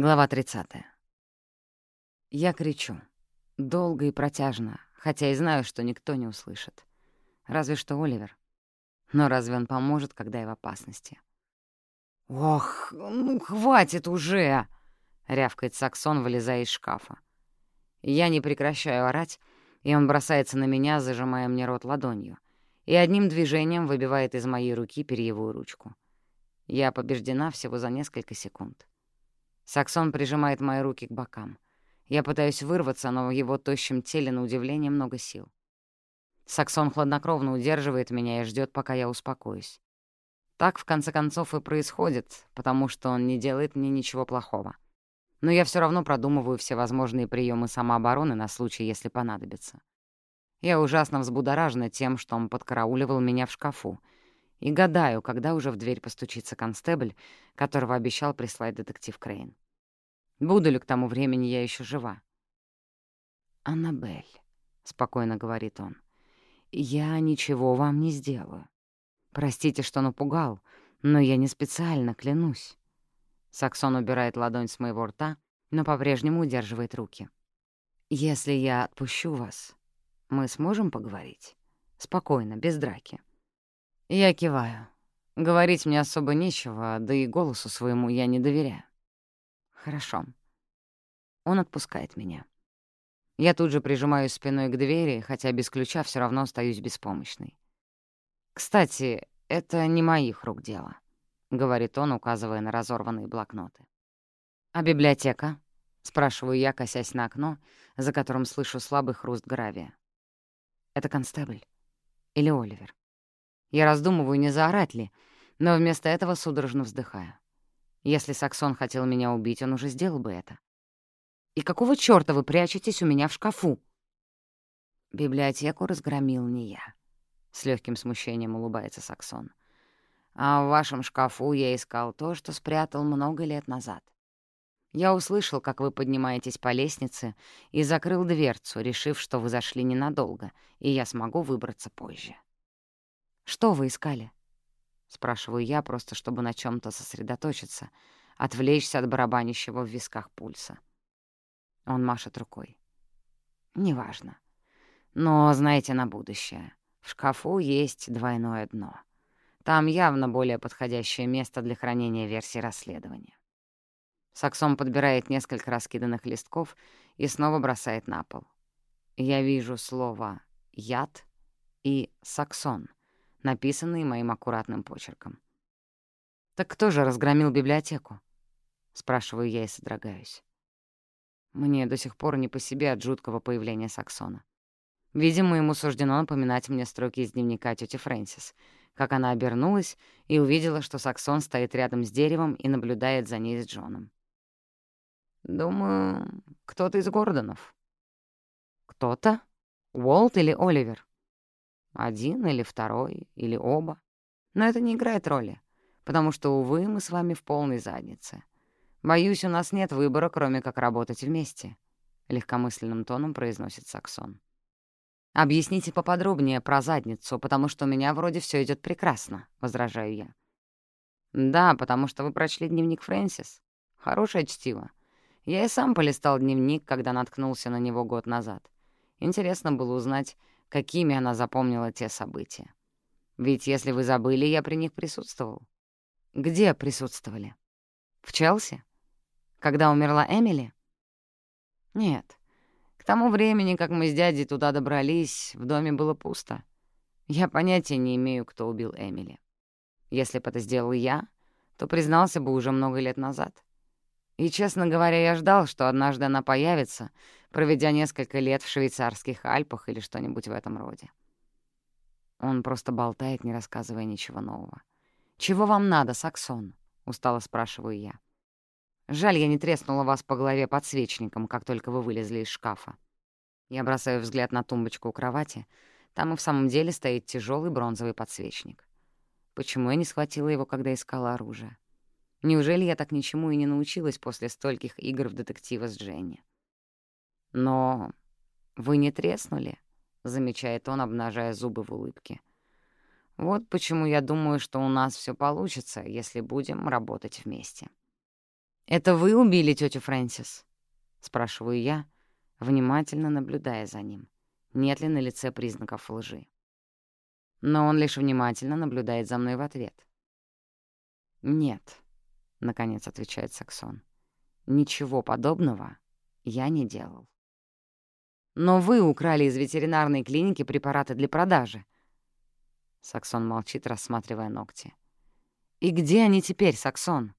Глава 30. Я кричу. Долго и протяжно, хотя и знаю, что никто не услышит. Разве что Оливер. Но разве он поможет, когда я в опасности? «Ох, ну хватит уже!» — рявкает Саксон, вылезая из шкафа. Я не прекращаю орать, и он бросается на меня, зажимая мне рот ладонью, и одним движением выбивает из моей руки перьевую ручку. Я побеждена всего за несколько секунд. Саксон прижимает мои руки к бокам. Я пытаюсь вырваться, но в его тощем теле, на удивление, много сил. Саксон хладнокровно удерживает меня и ждет, пока я успокоюсь. Так, в конце концов, и происходит, потому что он не делает мне ничего плохого. Но я все равно продумываю все возможные приемы самообороны на случай, если понадобится. Я ужасно взбудоражена тем, что он подкарауливал меня в шкафу, и гадаю, когда уже в дверь постучится констебль, которого обещал прислать детектив Крейн. Буду ли к тому времени я еще жива? «Аннабель», — спокойно говорит он, — «я ничего вам не сделаю. Простите, что напугал, но я не специально, клянусь». Саксон убирает ладонь с моего рта, но по-прежнему удерживает руки. «Если я отпущу вас, мы сможем поговорить? Спокойно, без драки». Я киваю. Говорить мне особо нечего, да и голосу своему я не доверяю. Хорошо. Он отпускает меня. Я тут же прижимаюсь спиной к двери, хотя без ключа все равно остаюсь беспомощной. «Кстати, это не моих рук дело», — говорит он, указывая на разорванные блокноты. «А библиотека?» — спрашиваю я, косясь на окно, за которым слышу слабый хруст гравия. «Это констебль или Оливер?» Я раздумываю, не заорать ли, но вместо этого судорожно вздыхаю. Если Саксон хотел меня убить, он уже сделал бы это. «И какого чёрта вы прячетесь у меня в шкафу?» «Библиотеку разгромил не я», — с легким смущением улыбается Саксон. «А в вашем шкафу я искал то, что спрятал много лет назад. Я услышал, как вы поднимаетесь по лестнице, и закрыл дверцу, решив, что вы зашли ненадолго, и я смогу выбраться позже». «Что вы искали?» — спрашиваю я, просто чтобы на чем то сосредоточиться, отвлечься от барабанящего в висках пульса. Он машет рукой. «Неважно. Но знаете на будущее. В шкафу есть двойное дно. Там явно более подходящее место для хранения версии расследования». Саксон подбирает несколько раскиданных листков и снова бросает на пол. Я вижу слово «яд» и «саксон», написанные моим аккуратным почерком. «Так кто же разгромил библиотеку?» — спрашиваю я и содрогаюсь. Мне до сих пор не по себе от жуткого появления Саксона. Видимо, ему суждено напоминать мне строки из дневника тети Фрэнсис, как она обернулась и увидела, что Саксон стоит рядом с деревом и наблюдает за ней с Джоном. «Думаю, кто-то из Гордонов». «Кто-то? Уолт или Оливер?» Один или второй, или оба. Но это не играет роли, потому что, увы, мы с вами в полной заднице. Боюсь, у нас нет выбора, кроме как работать вместе», — легкомысленным тоном произносит Саксон. «Объясните поподробнее про задницу, потому что у меня вроде все идет прекрасно», — возражаю я. «Да, потому что вы прочли дневник Фрэнсис. Хорошее чтиво. Я и сам полистал дневник, когда наткнулся на него год назад. Интересно было узнать, какими она запомнила те события. Ведь если вы забыли, я при них присутствовал. Где присутствовали? В Челси? Когда умерла Эмили? Нет. К тому времени, как мы с дядей туда добрались, в доме было пусто. Я понятия не имею, кто убил Эмили. Если бы это сделал я, то признался бы уже много лет назад. И, честно говоря, я ждал, что однажды она появится, проведя несколько лет в швейцарских Альпах или что-нибудь в этом роде. Он просто болтает, не рассказывая ничего нового. «Чего вам надо, Саксон?» — устало спрашиваю я. «Жаль, я не треснула вас по голове подсвечником, как только вы вылезли из шкафа». Я бросаю взгляд на тумбочку у кровати. Там и в самом деле стоит тяжелый бронзовый подсвечник. Почему я не схватила его, когда искала оружие? Неужели я так ничему и не научилась после стольких игр в детектива с Дженни? «Но вы не треснули?» — замечает он, обнажая зубы в улыбке. «Вот почему я думаю, что у нас все получится, если будем работать вместе». «Это вы убили тетю Фрэнсис?» — спрашиваю я, внимательно наблюдая за ним, нет ли на лице признаков лжи. Но он лишь внимательно наблюдает за мной в ответ. «Нет», — наконец отвечает Саксон. «Ничего подобного я не делал». «Но вы украли из ветеринарной клиники препараты для продажи». Саксон молчит, рассматривая ногти. «И где они теперь, Саксон?»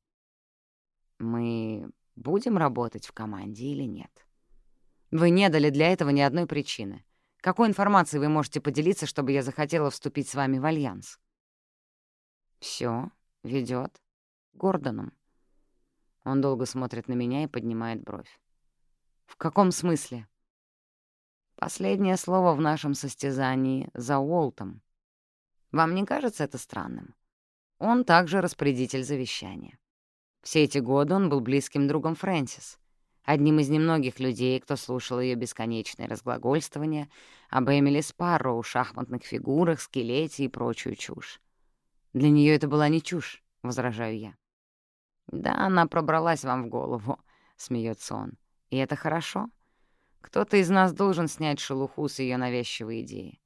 «Мы будем работать в команде или нет?» «Вы не дали для этого ни одной причины. Какой информацией вы можете поделиться, чтобы я захотела вступить с вами в альянс?» Все ведет Гордоном. Он долго смотрит на меня и поднимает бровь. «В каком смысле?» Последнее слово в нашем состязании за Уолтом. Вам не кажется это странным? Он также распорядитель завещания. Все эти годы он был близким другом Фрэнсис, одним из немногих людей, кто слушал ее бесконечное разглагольствование об Эмили Спарроу, шахматных фигурах, скелете и прочую чушь. Для нее это была не чушь, — возражаю я. «Да, она пробралась вам в голову», — смеется он. «И это хорошо. Кто-то из нас должен снять шелуху с ее навязчивой идеи.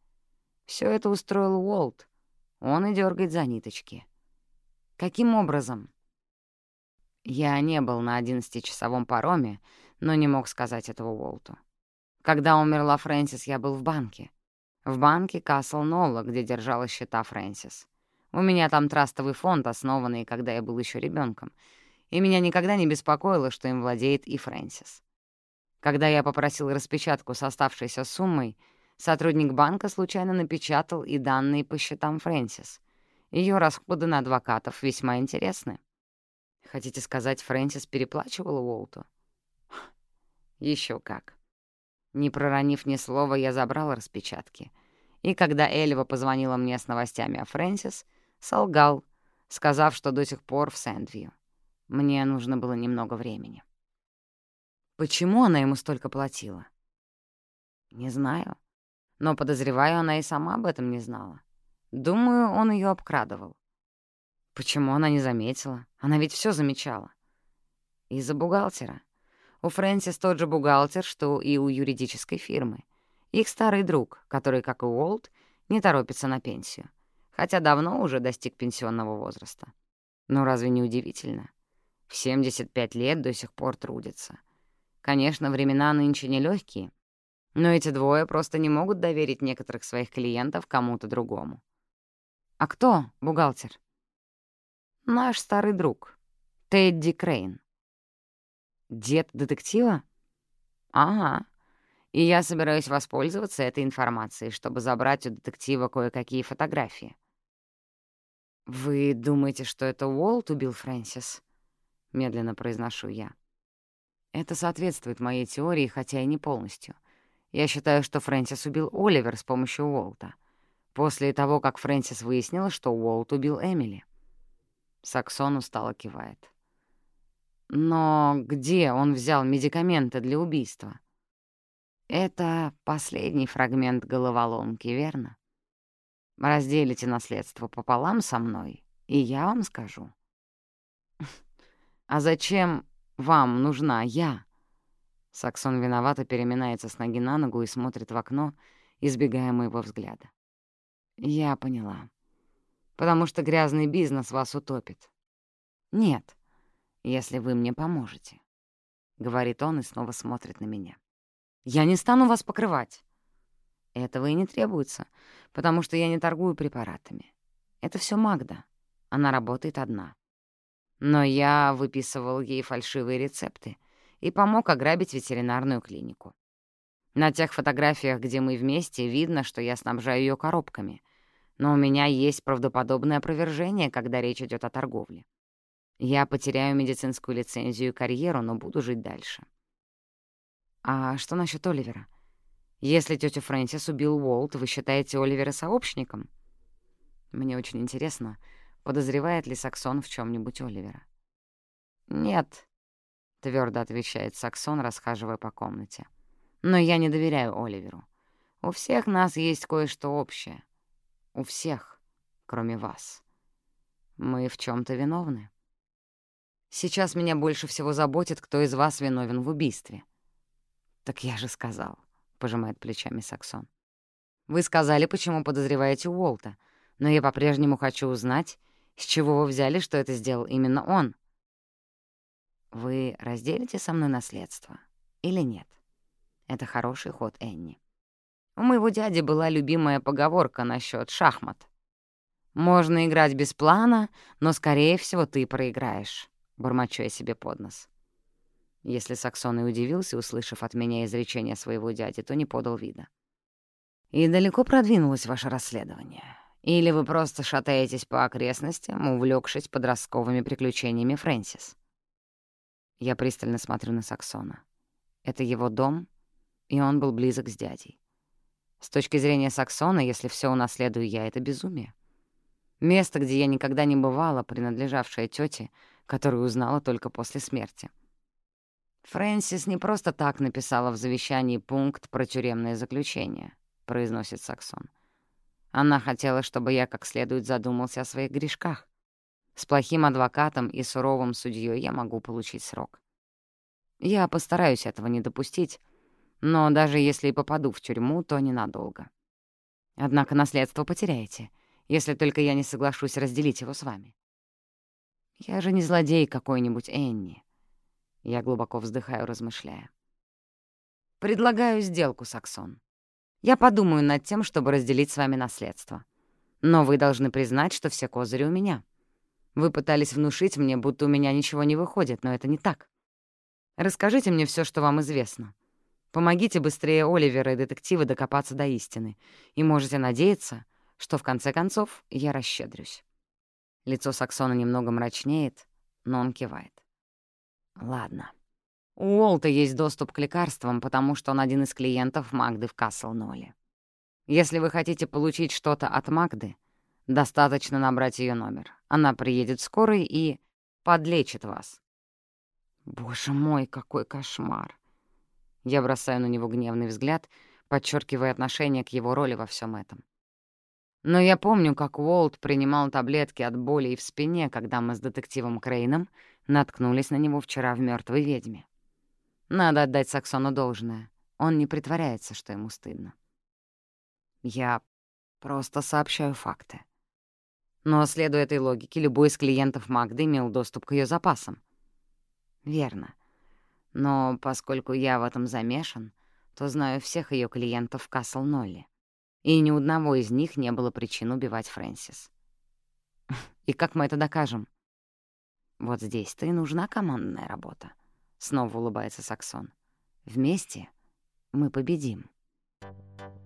Все это устроил Уолт. Он и дергает за ниточки. Каким образом?» Я не был на одиннадцатичасовом пароме, но не мог сказать этого Уолту. Когда умерла Фрэнсис, я был в банке. В банке Касл Нолла, где держала счета Фрэнсис. У меня там трастовый фонд, основанный, когда я был еще ребенком, и меня никогда не беспокоило, что им владеет и Фрэнсис. Когда я попросил распечатку с оставшейся суммой, сотрудник банка случайно напечатал и данные по счетам Фрэнсис. Ее расходы на адвокатов весьма интересны. Хотите сказать, Фрэнсис переплачивала Уолту? Еще как. Не проронив ни слова, я забрал распечатки. И когда Эльва позвонила мне с новостями о Фрэнсис, солгал, сказав, что до сих пор в Сэндвью. Мне нужно было немного времени. Почему она ему столько платила? Не знаю. Но, подозреваю, она и сама об этом не знала. Думаю, он ее обкрадывал. Почему она не заметила? Она ведь все замечала. Из-за бухгалтера. У Фрэнсис тот же бухгалтер, что и у юридической фирмы. Их старый друг, который, как и Уолт, не торопится на пенсию хотя давно уже достиг пенсионного возраста. Но разве не удивительно? В 75 лет до сих пор трудится. Конечно, времена нынче нелегкие, но эти двое просто не могут доверить некоторых своих клиентов кому-то другому. А кто бухгалтер? Наш старый друг, Тедди Крейн. Дед детектива? Ага. И я собираюсь воспользоваться этой информацией, чтобы забрать у детектива кое-какие фотографии. «Вы думаете, что это Уолт убил Фрэнсис?» — медленно произношу я. Это соответствует моей теории, хотя и не полностью. Я считаю, что Фрэнсис убил Оливер с помощью Уолта. После того, как Фрэнсис выяснила, что Уолт убил Эмили. Саксон устало кивает. Но где он взял медикаменты для убийства? Это последний фрагмент головоломки, верно? Разделите наследство пополам со мной, и я вам скажу. А зачем вам нужна я? Саксон виновато переминается с ноги на ногу и смотрит в окно, избегая моего взгляда. Я поняла. Потому что грязный бизнес вас утопит. Нет, если вы мне поможете. — говорит он и снова смотрит на меня. «Я не стану вас покрывать. Этого и не требуется, потому что я не торгую препаратами. Это все Магда. Она работает одна. Но я выписывал ей фальшивые рецепты и помог ограбить ветеринарную клинику. На тех фотографиях, где мы вместе, видно, что я снабжаю ее коробками. Но у меня есть правдоподобное опровержение, когда речь идет о торговле. Я потеряю медицинскую лицензию и карьеру, но буду жить дальше. А что насчет Оливера? Если тетя Фрэнсис убил Уолт, вы считаете Оливера сообщником? Мне очень интересно, подозревает ли Саксон в чем нибудь Оливера. «Нет», — твердо отвечает Саксон, расхаживая по комнате. «Но я не доверяю Оливеру. У всех нас есть кое-что общее. У всех, кроме вас. Мы в чем то виновны». Сейчас меня больше всего заботит, кто из вас виновен в убийстве». «Так я же сказал», — пожимает плечами Саксон. «Вы сказали, почему подозреваете Уолта, но я по-прежнему хочу узнать, с чего вы взяли, что это сделал именно он?» «Вы разделите со мной наследство или нет?» Это хороший ход Энни. У моего дяди была любимая поговорка насчет шахмат. «Можно играть без плана, но, скорее всего, ты проиграешь», — бормочу я себе под нос. Если Саксон и удивился, услышав от меня изречение своего дяди, то не подал вида. «И далеко продвинулось ваше расследование? Или вы просто шатаетесь по окрестностям, увлекшись подростковыми приключениями Фрэнсис?» Я пристально смотрю на Саксона. Это его дом, и он был близок с дядей. С точки зрения Саксона, если все унаследую я, это безумие. Место, где я никогда не бывала, принадлежавшее тете, которую узнала только после смерти. «Фрэнсис не просто так написала в завещании пункт про тюремное заключение», — произносит Саксон. «Она хотела, чтобы я как следует задумался о своих грешках. С плохим адвокатом и суровым судьей я могу получить срок. Я постараюсь этого не допустить, но даже если и попаду в тюрьму, то ненадолго. Однако наследство потеряете, если только я не соглашусь разделить его с вами. Я же не злодей какой-нибудь Энни. Я глубоко вздыхаю, размышляя. Предлагаю сделку, Саксон. Я подумаю над тем, чтобы разделить с вами наследство. Но вы должны признать, что все козыри у меня. Вы пытались внушить мне, будто у меня ничего не выходит, но это не так. Расскажите мне все, что вам известно. Помогите быстрее Оливера и детективы докопаться до истины, и можете надеяться, что в конце концов я расщедрюсь. Лицо Саксона немного мрачнеет, но он кивает. Ладно. У Уолта есть доступ к лекарствам, потому что он один из клиентов Магды в Касл-Нолле. Если вы хотите получить что-то от Магды, достаточно набрать ее номер. Она приедет скорой и подлечит вас. Боже мой, какой кошмар! Я бросаю на него гневный взгляд, подчеркивая отношение к его роли во всем этом. Но я помню, как Уолт принимал таблетки от боли и в спине, когда мы с детективом Крейном наткнулись на него вчера в мертвой ведьме». Надо отдать Саксону должное. Он не притворяется, что ему стыдно. Я просто сообщаю факты. Но, следуя этой логике, любой из клиентов Магды имел доступ к ее запасам. Верно. Но поскольку я в этом замешан, то знаю всех ее клиентов в Касл-Нолле. И ни у одного из них не было причин убивать Фрэнсис. И как мы это докажем? Вот здесь-то и нужна командная работа. Снова улыбается Саксон. Вместе мы победим. Thank you.